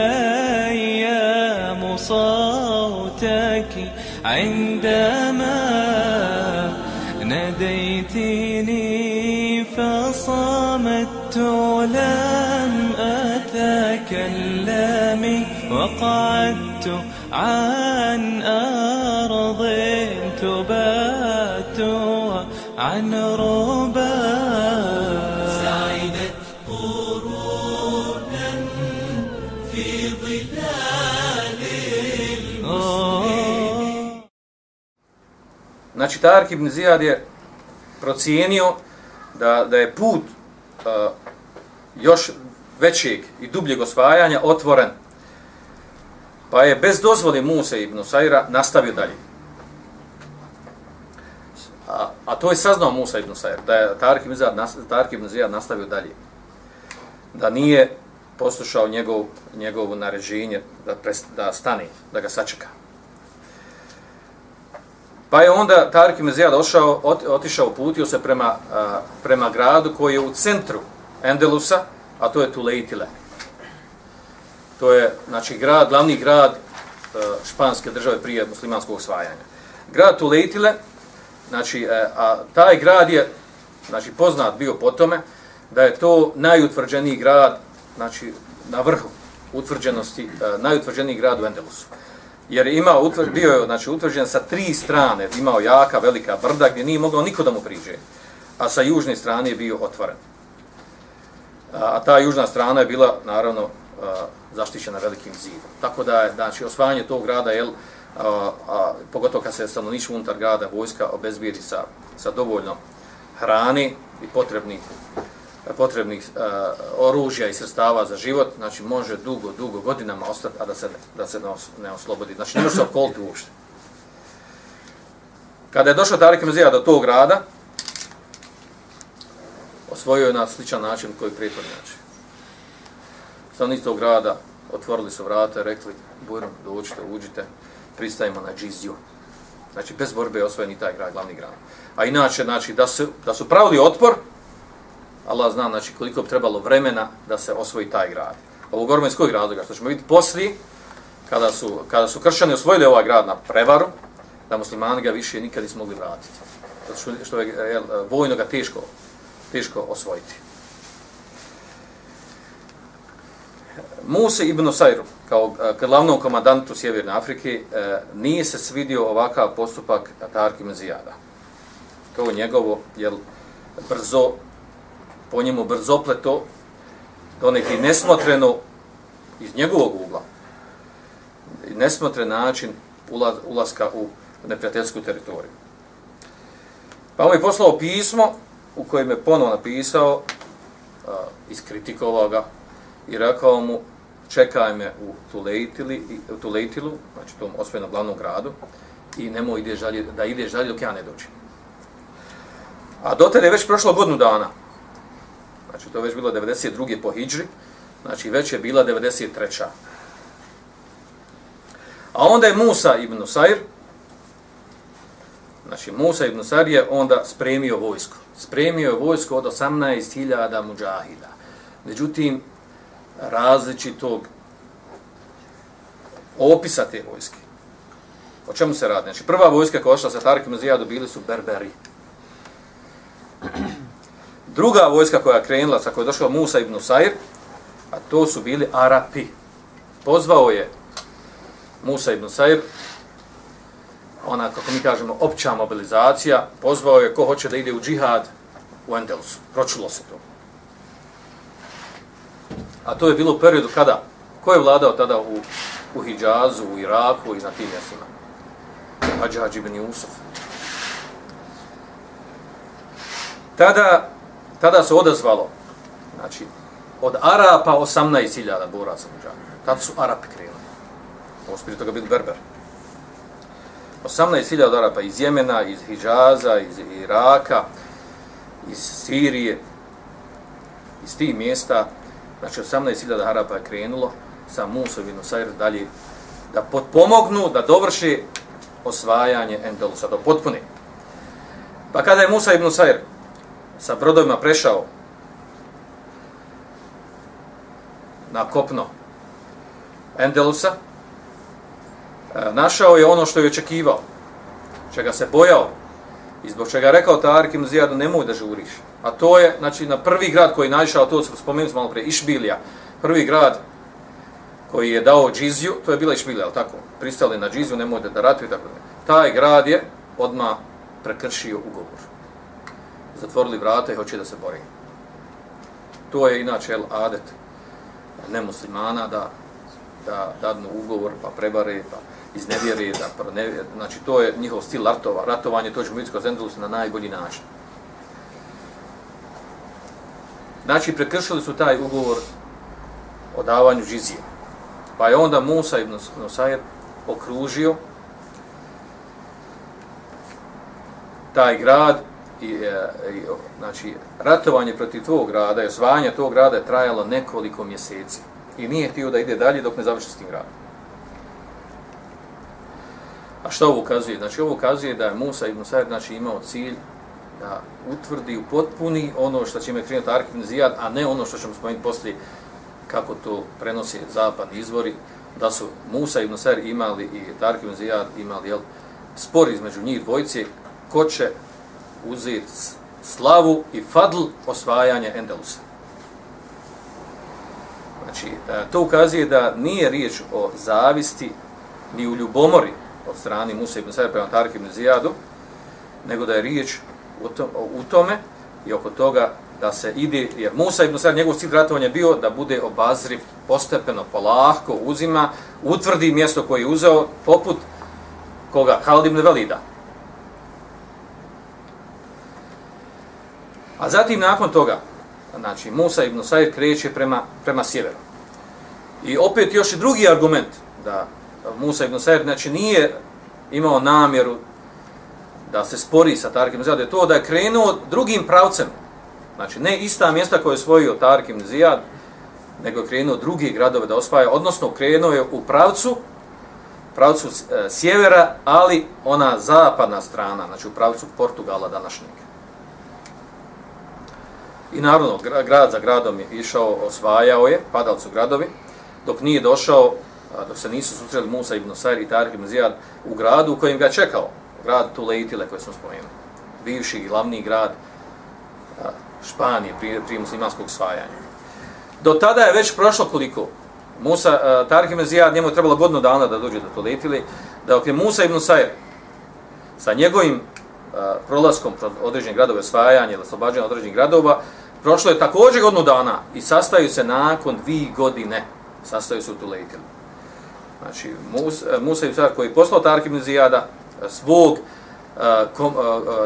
الأيام صوتك عندما ناديتني فصمت لم أتكلم وقعدت عن أرض تبات عن ربا Znači, Tarik ibn Zijad je procijenio da, da je put uh, još većeg i dubljeg osvajanja otvoren. Pa je bez dozvoli Musa ibn Sajra nastavio dalje. A, a to je saznao Musa ibn Sajr, da je Tarik ibn, Zijad, Tarik ibn Zijad nastavio dalje. Da nije poslušao njegov, njegovo naređenje da, pres, da stane, da ga sačeka. Pa je onda Tarik ibn Zijad ošao, ot, otišao, putio se prema, a, prema gradu koji je u centru Endelusa, a to je Tulejtile. To je, znači, grad, glavni grad a, španske države prije muslimanskog osvajanja. Grad Tulejtile, znači, a, a taj grad je, znači, poznat bio po tome da je to najutvrđeniji grad, znači, na vrhu utvrđenosti, a, najutvrđeniji grad u Endelusu jer je imao bio je znači utvrđen sa tri strane, imao jaka velika brda gdje nije mogao niko da mu priđe. A sa južne strane je bio otvoren. A, a ta južna strana je bila naravno a, zaštićena velikim zidom. Tako da je znači osvajanje tog grada je a, a, pogotovo kad se stanovništvo unutar grada vojska obezbijedi sa sa dovoljno hrane i potrebnih potrebnih e, oružja i sredstava za život, znači može dugo, dugo godinama ostati, a da se, da se ne oslobodi. Znači ne može se okoliti uopšte. Kada je došao Tarik Mezija do tog grada, osvojio je na sličan način koji pritvor znači. Stanovnici tog grada otvorili su vrata i rekli, bujrom, dođite, uđite, pristajemo na džiziju. Znači, bez borbe je osvojeni taj grad, glavni grad. A inače, znači, da su, da su pravili otpor, Allah zna znači, koliko bi trebalo vremena da se osvoji taj grad. Ovo govorimo iz kojeg razloga? Što ćemo vidjeti poslije, kada su, kada su kršćani osvojili ovaj grad na prevaru, da muslimani ga više nikad nisu mogli vratiti. Zato što, što je jel, vojno ga teško, teško osvojiti. Muse ibn Sajru, kao eh, glavnom komandantu Sjeverne Afrike, eh, nije se svidio ovakav postupak Tarki Mezijada. Kao njegovo, jel, brzo po njemu brzopleto, donekli nesmotreno iz njegovog ugla, nesmotren način ulaz, ulaska u neprijateljsku teritoriju. Pa on je poslao pismo u kojem je ponovo napisao, uh, iskritikovao ga i rekao mu čekaj me u Tulejtili, u Tulejtilu, znači tom osvojenom glavnom gradu, i nemoj ide žalje, da ideš žalje dok ja ne dođem. A do tada je već prošlo godinu dana znači to je već bilo 92. po Hidžri, znači već je bila 93. A onda je Musa ibn Sair, znači Musa ibn Sair je onda spremio vojsko. Spremio je vojsko od 18.000 muđahida. Međutim, različitog opisa te vojske. O čemu se radi? Znači, prva vojska koja ošla sa Tarikim Zijadu bili su Berberi. Druga vojska koja je krenula, sa kojoj je došao Musa ibn Sair, a to su bili Arapi. Pozvao je Musa ibn Sair, ona, kako mi kažemo, opća mobilizacija, pozvao je ko hoće da ide u džihad u Endelusu. Pročulo se to. A to je bilo u periodu kada? Ko je vladao tada u, u Hidžazu, u Iraku i na tim mjestima? Hadžađ ibn Jusuf. Tada tada se odazvalo znači od Arapa 18.000 boraca muđahida. Tada su Arapi krenuli. Ovo su prije toga bili Berber. 18.000 Arapa iz Jemena, iz Hidžaza, iz Iraka, iz Sirije, iz tih mjesta, znači 18.000 Arapa je krenulo sa Musa ibn dalje da potpomognu, da dovrši osvajanje Endelusa, da potpuni. Pa kada je Musa ibn Sajr sa brodovima prešao na kopno Endelusa, e, našao je ono što je očekivao, čega se bojao i zbog čega je rekao Tarik ibn Zijadu nemoj da žuriš. A to je, znači, na prvi grad koji je naišao, to se spomenuli malo pre, Išbilija, prvi grad koji je dao džiziju, to je bila Išbilija, ali tako, pristali na džiziju, nemoj da, da ratuju, tako da. Taj grad je odma prekršio ugovor. Zatvorili vrata i hoće da se bori. To je inače el adet nemuslimana da da dadnu ugovor, pa prebare, pa iznevjeri, da pronevjeri. Znači, to je njihov stil ratova. Ratovanje, to ćemo vidjeti kroz Zendulus na najbolji način. Znači, prekršili su taj ugovor o davanju džizije. Pa je onda Musa ibn Nusair okružio taj grad i, e, i znači ratovanje protiv tog grada i osvajanje tog grada je trajalo nekoliko mjeseci i nije htio da ide dalje dok ne završi s tim gradom. A što ovo ukazuje? Znači ovo ukazuje da je Musa ibn Sa'id znači, imao cilj da utvrdi u potpuni ono što će ime krenuti Ark ibn Zijad, a ne ono što ćemo spomenuti poslije kako to prenosi zapadni izvori, da su Musa ibn Sa'id imali i Ark ibn Zijad imali jel, spor između njih dvojice ko će uzeti slavu i fadl osvajanja Endelusa. Znači, e, to ukazuje da nije riječ o zavisti ni u ljubomori od strani Musa ibn Sa'id prema Tarik ibn Zijadu, nego da je riječ u, u tome i oko toga da se ide, jer Musa ibn Sa'id, njegov cilj ratovanja bio da bude obazriv, postepeno, polahko, uzima, utvrdi mjesto koje je uzeo, poput koga? Khalid ibn Velida. A zatim nakon toga, znači Musa ibn Sa'id kreće prema, prema sjeveru. I opet još i drugi argument da Musa ibn Sa'id znači nije imao namjeru da se spori sa Tarikim Zijad, je to da je krenuo drugim pravcem. Znači ne ista mjesta koje je svojio Tarikim Zijad, nego je krenuo drugi gradove da osvaja, odnosno krenuo je u pravcu pravcu e, sjevera, ali ona zapadna strana, znači u pravcu Portugala današnjeg. I naravno, grad za gradom je išao, osvajao je, padali su gradovi, dok nije došao, dok se nisu susreli Musa ibn Sair i Tarih ibn Zijad u gradu u kojem ga čekao, grad Tuleitile koji smo spomenuli, bivši glavni grad Španije prije, prije muslimanskog osvajanja. Do tada je već prošlo koliko? Musa, Tarih ibn Zijad, njemu je trebalo godinu dana da dođe do Tuleitile, da ok, je Musa ibn Sair sa njegovim prolaskom kroz određenih gradova osvajanje ili oslobađanje određenih gradova, prošlo je također godinu dana i sastaju se nakon dvi godine. Sastaju se u Tulejtilu. Znači, e, Musa, Musa i Car koji je poslao Tark ibn Zijada, e, svog, e, kom,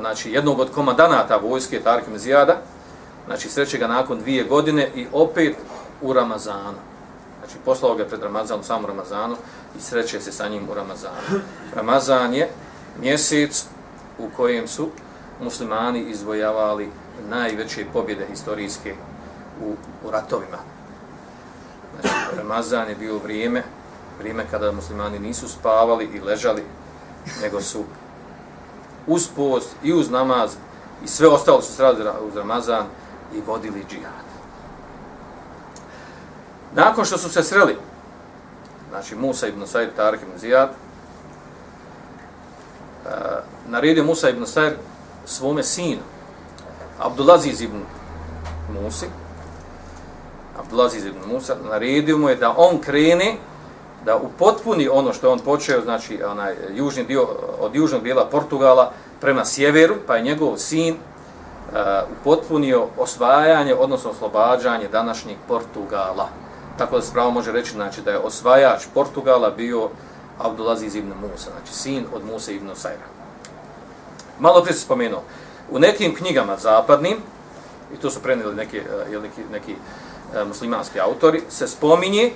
znači, jednog od komandanata vojske Tark ibn Zijada, znači, sreće ga nakon dvije godine i opet u Ramazanu. Znači, poslao ga pred Ramazanom, samo Ramazanu i sreće se sa njim u Ramazanu. Ramazan je mjesec u kojem su muslimani izvojavali najveće pobjede historijske u, u ratovima. Znači, Ramazan je bio vrijeme, vrijeme kada muslimani nisu spavali i ležali, nego su uz post i uz namaz i sve ostalo su srali uz Ramazan i vodili džihad. Nakon što su se sreli, znači Musa ibn Said, Tarik ibn Zijad, naredio Musa ibn Said svome sinu, Abdulaziz ibn Musi, Abdulaziz ibn Musa, naredio mu je da on krene, da upotpuni ono što on počeo, znači onaj južni dio, od južnog dijela Portugala prema sjeveru, pa je njegov sin uh, upotpunio osvajanje, odnosno oslobađanje današnjeg Portugala. Tako da se pravo može reći znači, da je osvajač Portugala bio Abdulaziz ibn Musa, znači sin od Musa ibn Sajra. Malo prije se spomenuo, u nekim knjigama zapadnim, i to su prenijeli neki, uh, neki, neki uh, muslimanski autori, se spominje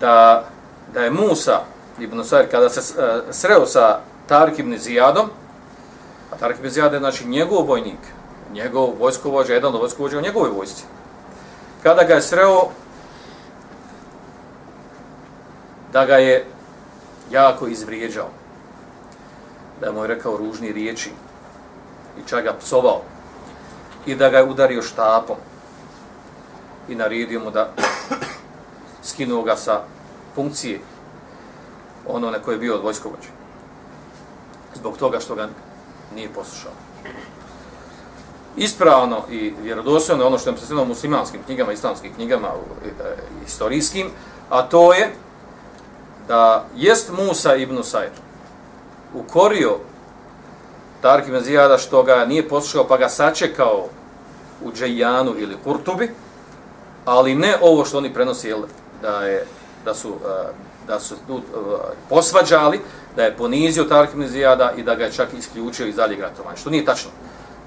da, da je Musa ibn Usair, kada se uh, sreo sa Tarik ibn Zijadom, a Tarik ibn Zijad je znači njegov vojnik, njegov vojskovođa, jedan od vojskovođa u njegovoj vojsci. Kada ga je sreo, da ga je jako izvrijeđao, da mu je rekao ružni riječi i čak ga psovao i da ga je udario štapom i naredio mu da skinuo ga sa funkcije ono na koje je bio od vojskovođa. Zbog toga što ga nije poslušao. Ispravno i vjerodostojno ono što je se u muslimanskim knjigama, islamskim knjigama, e, istorijskim, a to je da jest Musa ibn Sajr ukorio Tark ibn Zijada što ga nije poslušao pa ga sačekao u Džejanu ili Kurtubi, ali ne ovo što oni prenosi jel, da, je, da su, da su tu posvađali, da je ponizio Tark ibn Zijada i da ga je čak isključio iz dalje gratovanja, što nije tačno.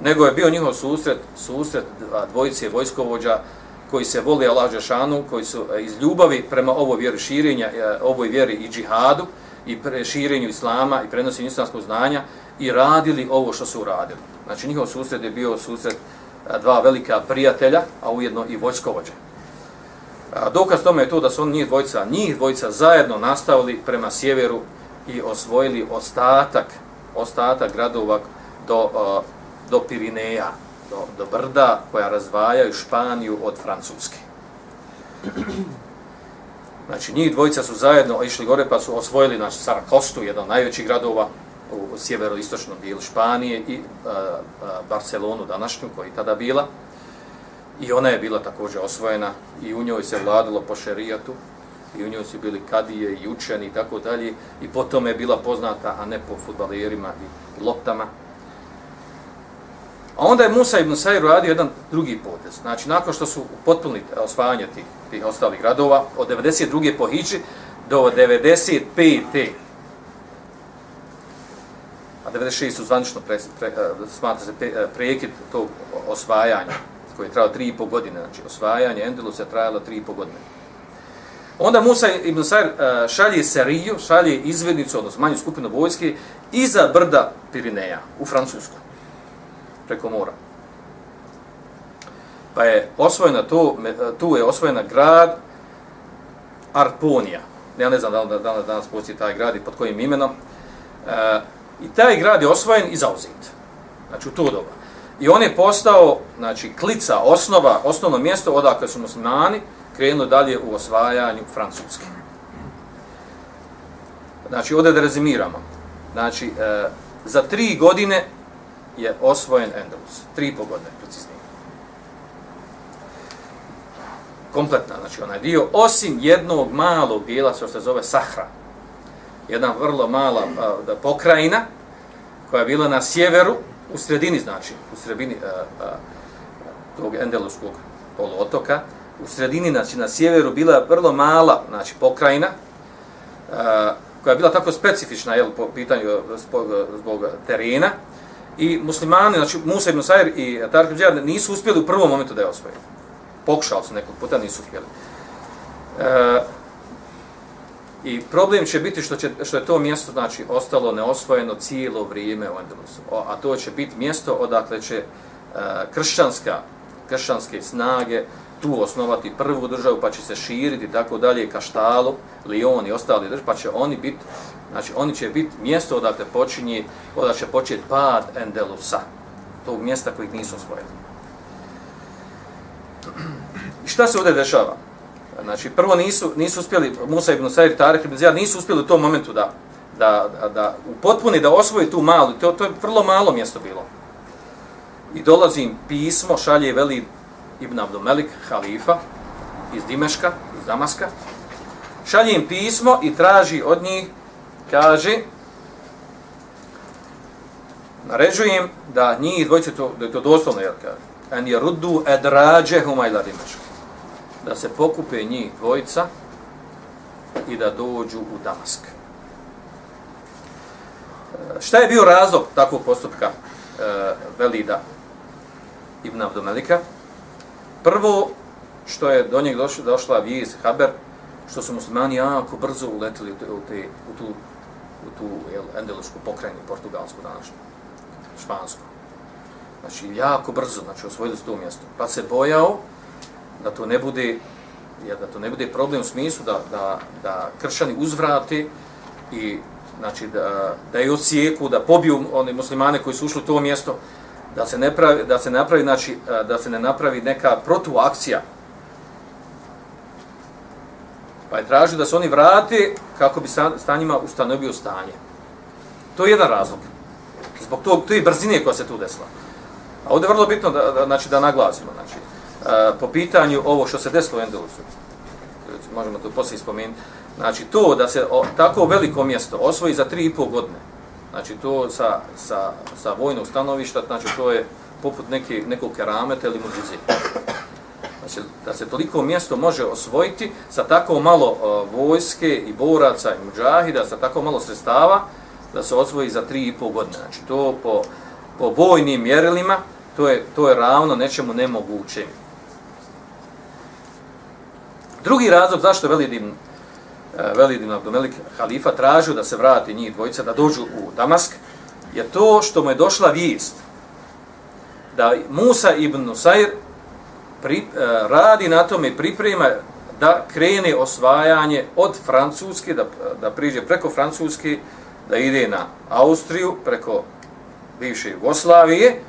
Nego je bio njihov susret, susret dvojice vojskovođa koji se voli Allah Žešanu, koji su iz ljubavi prema ovoj vjeri širenja, ovoj vjeri i džihadu, i pre širenju islama i prenosenju islamskog znanja i radili ovo što su uradili. Znači njihov susret je bio susret dva velika prijatelja, a ujedno i vojskovođa. Dokaz tome je to da su on njih dvojica, njih dvojica zajedno nastavili prema sjeveru i osvojili ostatak, ostatak gradova do, do Pirineja, do, do brda koja razvajaju Španiju od Francuske. Znači, njih dvojica su zajedno išli gore pa su osvojili naš Sarakostu, jedan od najvećih gradova u sjeveroistočnom dijelu Španije i a, a, Barcelonu današnju, koji tada bila. I ona je bila također osvojena i u njoj se vladilo po šerijatu i u njoj su bili kadije i učeni i tako dalje. I potom je bila poznata, a ne po futbalerima i loptama. A onda je Musa ibn Sair radio jedan drugi potez. Znači, nakon što su potpunili e, osvajanje tih, tih ostalih gradova, od 92. po Hiđi do 95. A 96. su zvanično pre, pre, e, smatra se pre, e, prekid tog osvajanja, koje je trajalo 3,5 godine. Znači, osvajanje Endelusa je trajalo 3,5 godine. Onda Musa ibn Sair šalje Seriju, šalje izvednicu, odnosno manju skupinu vojske, iza brda Pirineja, u Francusku preko mora. Pa je osvojena to, tu je osvojena grad Arponija. Ja ne znam da li danas, danas postoji taj grad i pod kojim imenom. E, I taj grad je osvojen i zauzit. Znači u to doba. I on je postao, znači, klica, osnova, osnovno mjesto odakle su muslimani krenuli dalje u osvajanju Francuske. Znači, ovdje da rezimiramo. Znači, e, za tri godine je osvojen Endalus. Tri po godine, preciznije. Kompletna, znači onaj dio, osim jednog malog dijela, što se zove Sahra. Jedna vrlo mala a, da, pokrajina, koja je bila na sjeveru, u sredini, znači, u sredini a, a, tog Endeluskog poluotoka, u sredini, znači, na sjeveru, bila vrlo mala, znači, pokrajina, a, koja je bila tako specifična, jel, po pitanju zbog, zbog terena, I muslimani, znači Musa ibn Sajr i Tarik ibn nisu uspjeli u prvom momentu da je osvoje. Pokušali su nekog puta, nisu uspjeli. E, I problem će biti što, će, što je to mjesto znači ostalo neosvojeno cijelo vrijeme u Endelusu. A to će biti mjesto odakle će e, kršćanska, kršćanske snage tu osnovati prvu državu, pa će se širiti tako dalje ka Štalu, Lion i ostali državi, pa će oni biti Znači, oni će biti mjesto odakle počinje, odakle će početi pad Endelusa, tog mjesta kojih nisu osvojili. I šta se ovdje dešava? Znači, prvo nisu, nisu uspjeli, Musa ibn Sajir, Tarek ibn Zijad, nisu uspjeli u tom momentu da, da, da, da u da osvoji tu malu, to, to je vrlo malo mjesto bilo. I dolazi im pismo, šalje veli Ibn Abdumelik, halifa, iz Dimeška, iz Damaska, šalje im pismo i traži od njih kaže naređujem da njih dvojice to, da je to doslovno jer kaže en je ruddu edrađe humajla dimeška da se pokupe njih dvojica i da dođu u Damask. E, šta je bio razlog takvog postupka e, Velida Ibn Abdomelika? Prvo, što je do njeg došla, došla vijest, haber, što su muslimani jako brzo uletili u, te, u, tu, u tu jel, endelušku pokrajinu, portugalsku današnju, špansku. Znači, jako brzo, znači, osvojili su to mjesto. Pa se bojao da to ne bude, jer da to ne bude problem u smislu da, da, da kršani uzvrati i znači da, da je osijeku, da pobiju one muslimane koji su ušli u to mjesto, da se ne pravi, da se napravi, znači, da se ne napravi neka protuakcija. Pa je tražio da se oni vrati kako bi stanjima ustanovio stanje. To je jedan razlog. Zbog tog, to je brzine koja se tu desila. A ovdje je vrlo bitno da, da, znači, da naglasimo. Znači, po pitanju ovo što se desilo u Endelusu, možemo to poslije spomenuti, Znači to da se o, tako veliko mjesto osvoji za tri i pol godine, znači to sa, sa, sa vojnog stanovišta, znači to je poput neke, nekog kerameta ili muđize. Znači da se toliko mjesto može osvojiti sa tako malo uh, vojske i boraca i muđahida, sa tako malo sredstava, da se osvoji za tri i pol godine. Znači to po, po vojnim mjerilima, to je, to je ravno nečemu nemogućem. Drugi razlog zašto Velidin E, Velid ibn Abdomelik halifa, tražio da se vrati njih dvojica, da dođu u Damask, je to što mu je došla vijest da Musa ibn Nusair pri, e, radi na tome i priprema da krene osvajanje od Francuske, da, da priđe preko Francuske, da ide na Austriju, preko bivše Jugoslavije,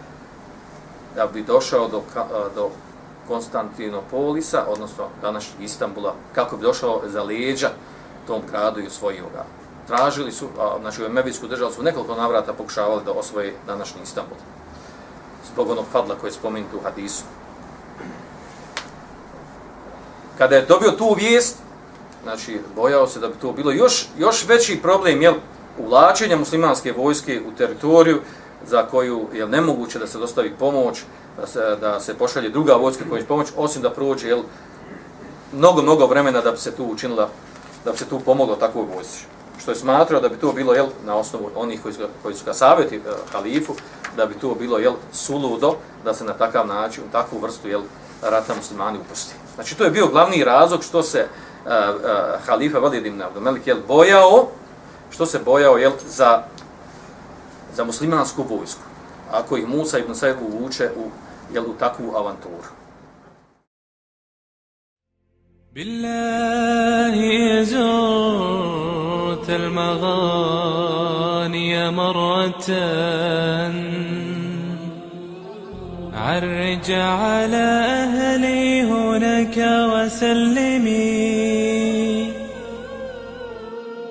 da bi došao do, e, do Konstantinopolisa, odnosno današnjeg Istambula, kako bi došao za leđa tom kradu i osvojio ga. Tražili su, a, znači u Emevijsku državu su nekoliko navrata pokušavali da osvoje današnji Istanbul. Zbog onog fadla koji je spomenut u hadisu. Kada je dobio tu vijest, znači bojao se da bi to bilo još, još veći problem, jel, uvlačenja muslimanske vojske u teritoriju za koju je nemoguće da se dostavi pomoć, da se, da se pošalje druga vojska koja će pomoć, osim da prođe jel, mnogo, mnogo vremena da bi se tu učinila da bi se tu pomoglo takvoj vojsci. Što je smatrao da bi to bilo jel, na osnovu onih koji su, koji su ga savjeti e, halifu, da bi to bilo jel, suludo da se na takav način, u takvu vrstu jel, rata muslimani upusti. Znači to je bio glavni razlog što se e, e, halifa Valid ibn Abdomelik jel, bojao, što se bojao jel, za, za muslimansku vojsku. Ako ih Musa ibn Sajru uvuče u, jel, u takvu avanturu. بالله زرت المغاني مرة. عرج على أهلي هناك وسلمي.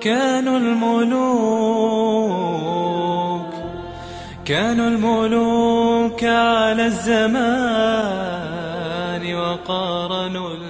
كانوا الملوك كانوا الملوك على الزمان وقارنوا